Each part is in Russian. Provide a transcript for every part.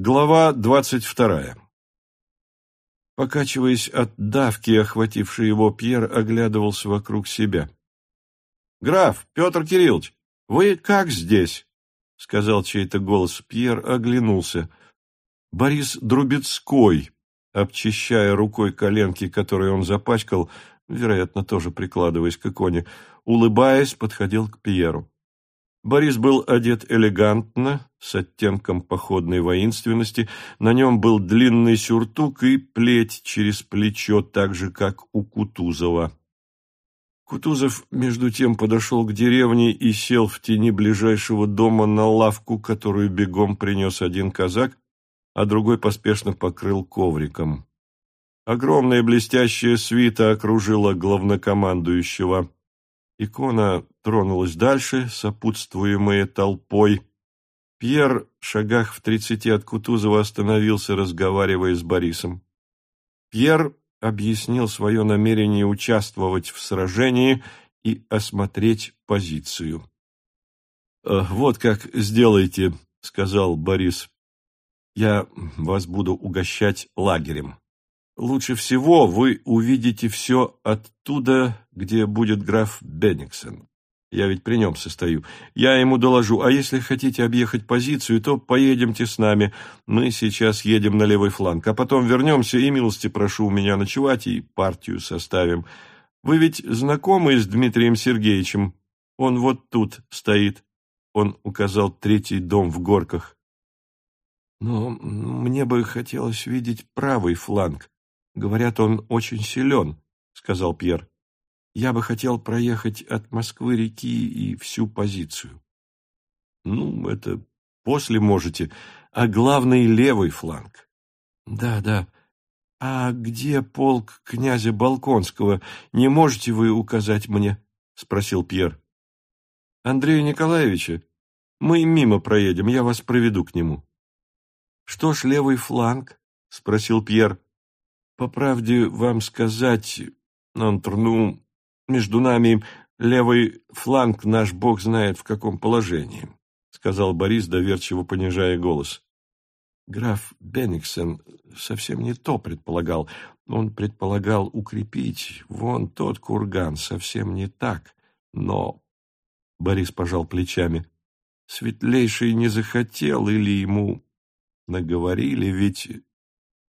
Глава двадцать вторая Покачиваясь от давки, охватившей его, Пьер оглядывался вокруг себя. — Граф, Петр Кириллович, вы как здесь? — сказал чей-то голос. Пьер оглянулся. Борис Друбецкой, обчищая рукой коленки, которые он запачкал, вероятно, тоже прикладываясь к иконе, улыбаясь, подходил к Пьеру. Борис был одет элегантно, с оттенком походной воинственности. На нем был длинный сюртук и плеть через плечо, так же, как у Кутузова. Кутузов, между тем, подошел к деревне и сел в тени ближайшего дома на лавку, которую бегом принес один казак, а другой поспешно покрыл ковриком. Огромная блестящая свита окружила главнокомандующего. Икона тронулась дальше, сопутствуемая толпой. Пьер, шагах в тридцати от Кутузова, остановился, разговаривая с Борисом. Пьер объяснил свое намерение участвовать в сражении и осмотреть позицию. «Э, «Вот как сделайте», — сказал Борис. «Я вас буду угощать лагерем». Лучше всего вы увидите все оттуда, где будет граф Бенниксон. Я ведь при нем состою. Я ему доложу, а если хотите объехать позицию, то поедемте с нами. Мы сейчас едем на левый фланг, а потом вернемся и милости прошу у меня ночевать и партию составим. Вы ведь знакомы с Дмитрием Сергеевичем? Он вот тут стоит. Он указал третий дом в горках. Но мне бы хотелось видеть правый фланг, Говорят, он очень силен, — сказал Пьер. Я бы хотел проехать от Москвы-реки и всю позицию. Ну, это после можете, а главный левый фланг. Да, да. А где полк князя Балконского? Не можете вы указать мне? — спросил Пьер. Андрея Николаевича, мы мимо проедем, я вас проведу к нему. Что ж, левый фланг? — спросил Пьер. По правде вам сказать, Нантр, ну, между нами левый фланг наш бог знает в каком положении, сказал Борис, доверчиво понижая голос. Граф Бенниксен совсем не то предполагал. Он предполагал укрепить вон тот курган, совсем не так. Но... Борис пожал плечами. Светлейший не захотел или ему наговорили, ведь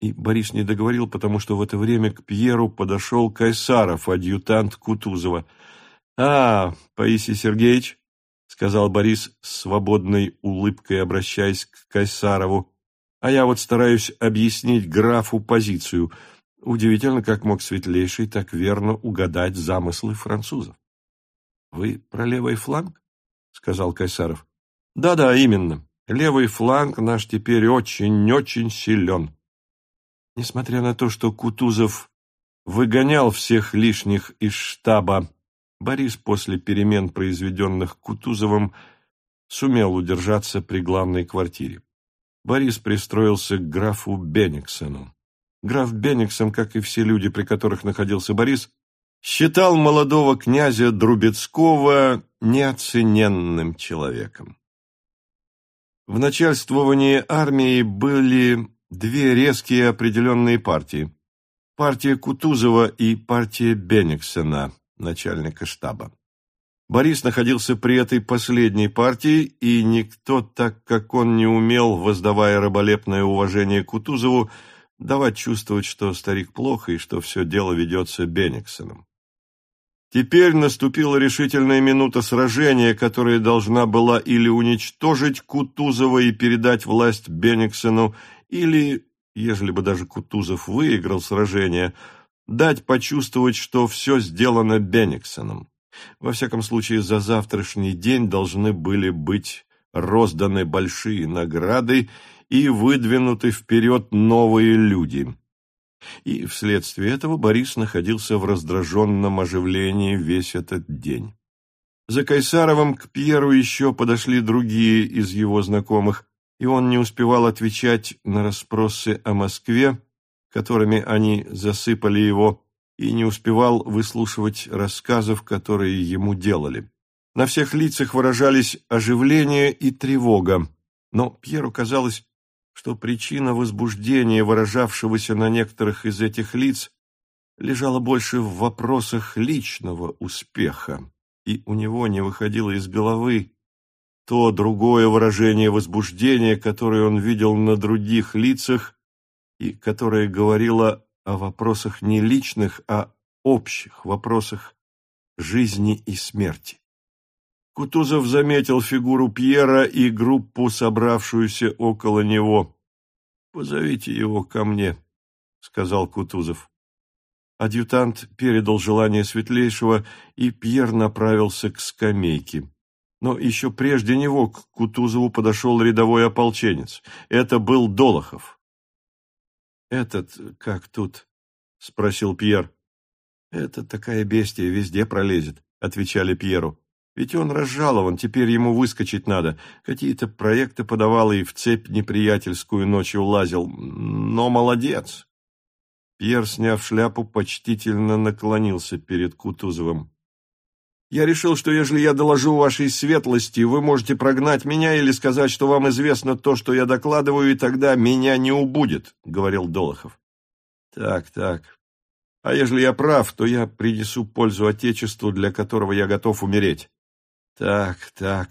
и Борис не договорил, потому что в это время к Пьеру подошел Кайсаров, адъютант Кутузова. — А, Паисий Сергеевич, — сказал Борис свободной улыбкой, обращаясь к Кайсарову, — а я вот стараюсь объяснить графу позицию. Удивительно, как мог светлейший так верно угадать замыслы французов. — Вы про левый фланг? — сказал Кайсаров. Да — Да-да, именно. Левый фланг наш теперь очень-очень силен. Несмотря на то, что Кутузов выгонял всех лишних из штаба, Борис после перемен, произведенных Кутузовым, сумел удержаться при главной квартире. Борис пристроился к графу Бенниксену. Граф Бенниксон, как и все люди, при которых находился Борис, считал молодого князя Друбецкого неоцененным человеком. В начальствовании армии были две резкие определенные партии. Партия Кутузова и партия Бенниксена, начальника штаба. Борис находился при этой последней партии, и никто, так как он не умел, воздавая раболепное уважение Кутузову, давать чувствовать, что старик плохо и что все дело ведется Бенниксеном. Теперь наступила решительная минута сражения, которая должна была или уничтожить Кутузова и передать власть Бенниксену, или, ежели бы даже Кутузов выиграл сражение, дать почувствовать, что все сделано Бенниксоном. Во всяком случае, за завтрашний день должны были быть розданы большие награды и выдвинуты вперед новые люди. И вследствие этого Борис находился в раздраженном оживлении весь этот день. За Кайсаровым к Пьеру еще подошли другие из его знакомых, и он не успевал отвечать на расспросы о Москве, которыми они засыпали его, и не успевал выслушивать рассказов, которые ему делали. На всех лицах выражались оживление и тревога, но Пьеру казалось, что причина возбуждения, выражавшегося на некоторых из этих лиц, лежала больше в вопросах личного успеха, и у него не выходило из головы то другое выражение возбуждения, которое он видел на других лицах и которое говорило о вопросах не личных, а общих вопросах жизни и смерти. Кутузов заметил фигуру Пьера и группу, собравшуюся около него. «Позовите его ко мне», — сказал Кутузов. Адъютант передал желание светлейшего, и Пьер направился к скамейке. Но еще прежде него к Кутузову подошел рядовой ополченец. Это был Долохов. «Этот как тут?» — спросил Пьер. «Это такая бестия, везде пролезет», — отвечали Пьеру. «Ведь он разжалован, теперь ему выскочить надо. Какие-то проекты подавал и в цепь неприятельскую ночью лазил. Но молодец!» Пьер, сняв шляпу, почтительно наклонился перед Кутузовым. «Я решил, что ежели я доложу вашей светлости, вы можете прогнать меня или сказать, что вам известно то, что я докладываю, и тогда меня не убудет», — говорил Долохов. «Так, так. А ежели я прав, то я принесу пользу Отечеству, для которого я готов умереть. Так, так.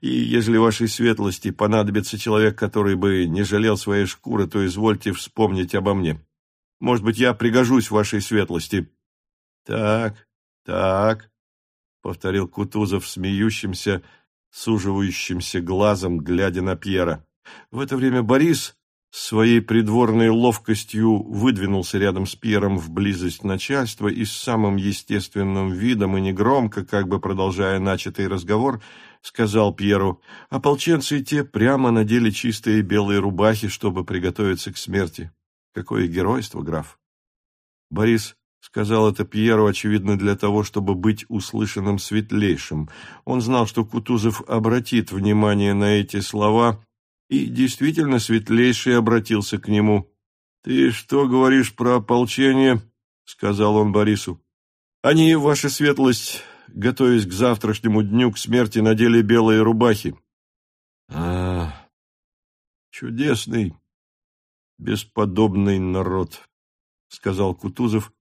И ежели вашей светлости понадобится человек, который бы не жалел своей шкуры, то извольте вспомнить обо мне». Может быть, я пригожусь вашей светлости. Так, так, повторил Кутузов смеющимся, суживающимся глазом, глядя на Пьера. В это время Борис своей придворной ловкостью выдвинулся рядом с Пьером в близость начальства и с самым естественным видом и негромко, как бы продолжая начатый разговор, сказал Пьеру, ополченцы те прямо надели чистые белые рубахи, чтобы приготовиться к смерти. Какое геройство, граф! Борис сказал это Пьеру, очевидно, для того, чтобы быть услышанным светлейшим. Он знал, что Кутузов обратит внимание на эти слова, и действительно светлейший обратился к нему. «Ты что говоришь про ополчение?» — сказал он Борису. «Они, ваша светлость, готовясь к завтрашнему дню, к смерти, надели белые рубахи». «А, чудесный, бесподобный народ, — сказал Кутузов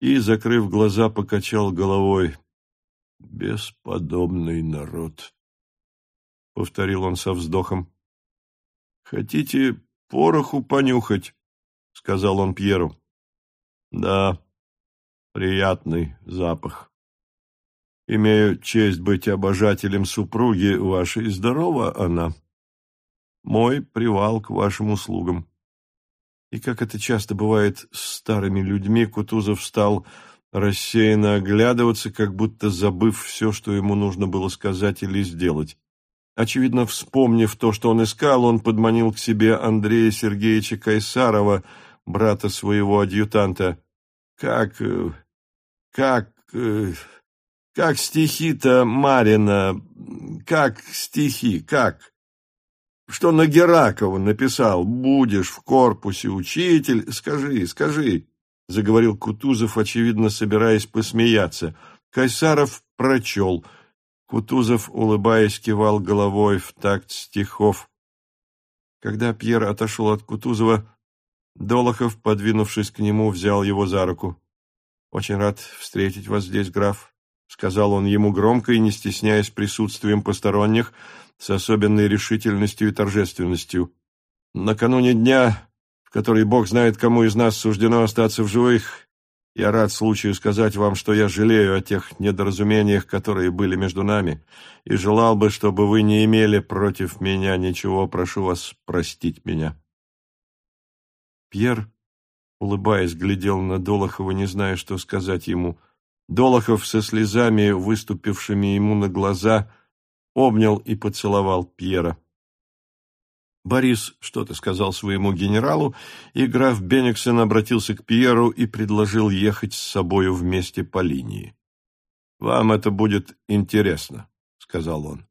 и, закрыв глаза, покачал головой. Бесподобный народ, — повторил он со вздохом. — Хотите пороху понюхать? — сказал он Пьеру. — Да, приятный запах. Имею честь быть обожателем супруги вашей. Здорова она. Мой привал к вашим услугам. И как это часто бывает с старыми людьми, Кутузов стал рассеянно оглядываться, как будто забыв все, что ему нужно было сказать или сделать. Очевидно, вспомнив то, что он искал, он подманил к себе Андрея Сергеевича Кайсарова, брата своего адъютанта. «Как... Э, как... Э, как стихи-то Марина... Как стихи... Как...» что на Геракова написал «Будешь в корпусе учитель». Скажи, скажи, — заговорил Кутузов, очевидно, собираясь посмеяться. Кайсаров прочел. Кутузов, улыбаясь, кивал головой в такт стихов. Когда Пьер отошел от Кутузова, Долохов, подвинувшись к нему, взял его за руку. «Очень рад встретить вас здесь, граф», — сказал он ему громко и не стесняясь присутствием посторонних, — с особенной решительностью и торжественностью. Накануне дня, в который Бог знает, кому из нас суждено остаться в живых, я рад случаю сказать вам, что я жалею о тех недоразумениях, которые были между нами, и желал бы, чтобы вы не имели против меня ничего, прошу вас простить меня. Пьер, улыбаясь, глядел на Долохова, не зная, что сказать ему. Долохов со слезами, выступившими ему на глаза, — обнял и поцеловал Пьера. Борис что-то сказал своему генералу, и граф Бениксен обратился к Пьеру и предложил ехать с собою вместе по линии. «Вам это будет интересно», — сказал он.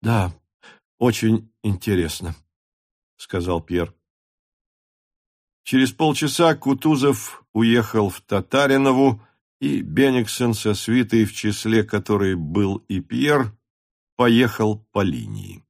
«Да, очень интересно», — сказал Пьер. Через полчаса Кутузов уехал в Татаринову, и Бениксен со свитой, в числе которой был и Пьер, поехал по линии.